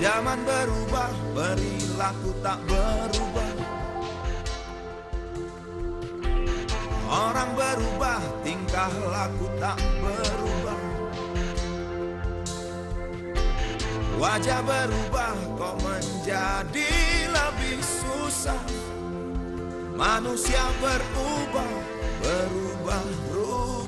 Zaman berubah, perilaku tak berubah. Orang berubah, tingkah laku tak berubah. Wajah berubah, kok menjadi lebih susah. Manusia berubah, berubah, berubah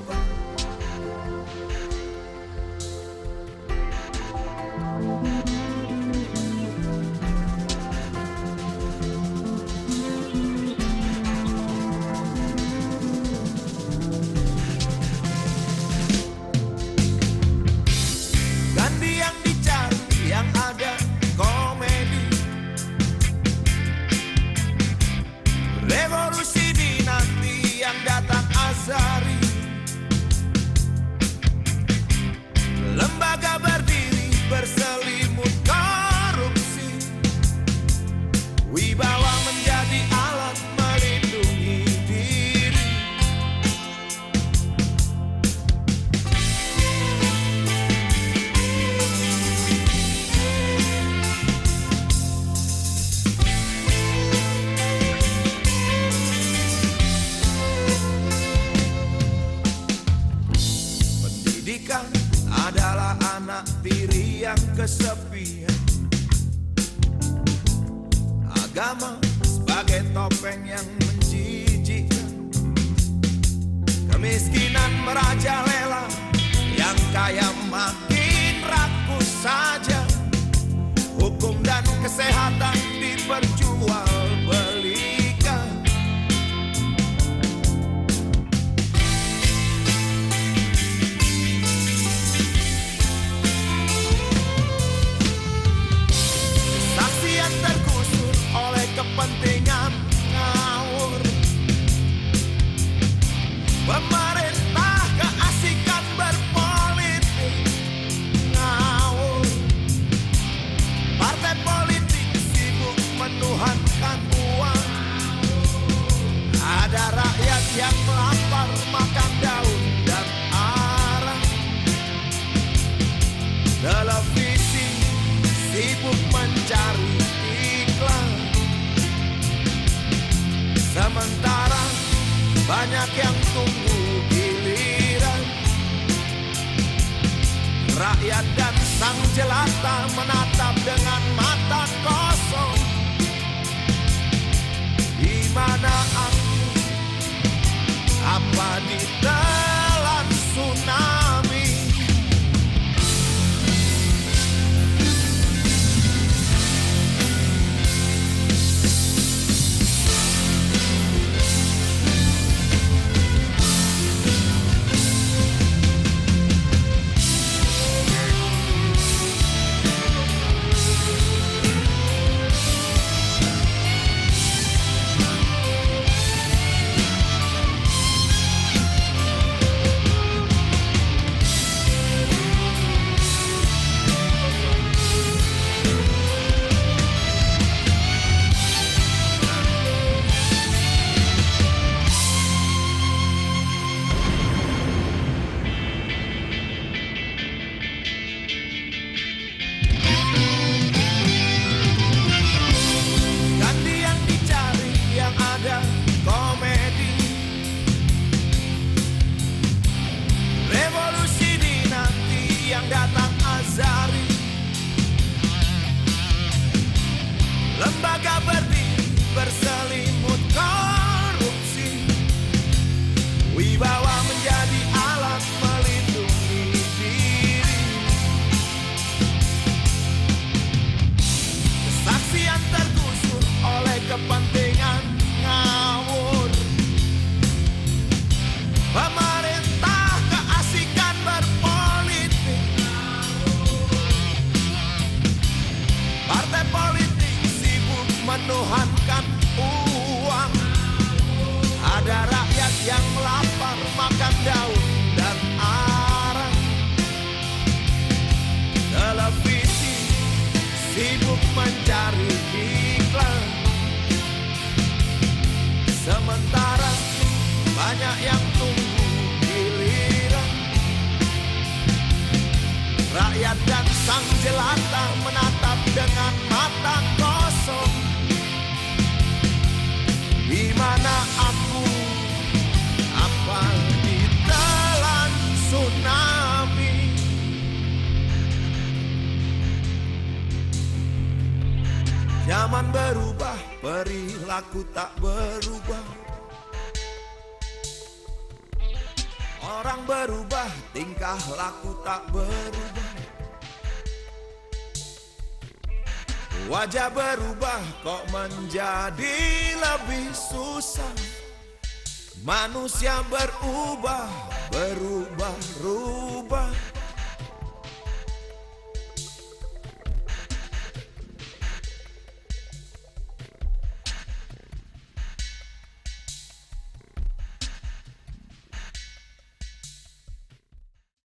Agama sebagai topeng yang menjijikkan Kemiskinan merajalela Yang kaya makin sang jelata menatap dengan menuhankan uang. Ada rakyat yang lapar makan daun dan arang. Televisi sibuk mencari iklan. Sementara banyak yang tunggu giliran. Rakyat dan sang jelata menatap dengan aku? Apa di tsunami? Zaman berubah, perilaku tak berubah. Orang berubah, tingkah laku tak berubah. Wajah berubah kok menjadi lebih susah. Manusia berubah, berubah-rubah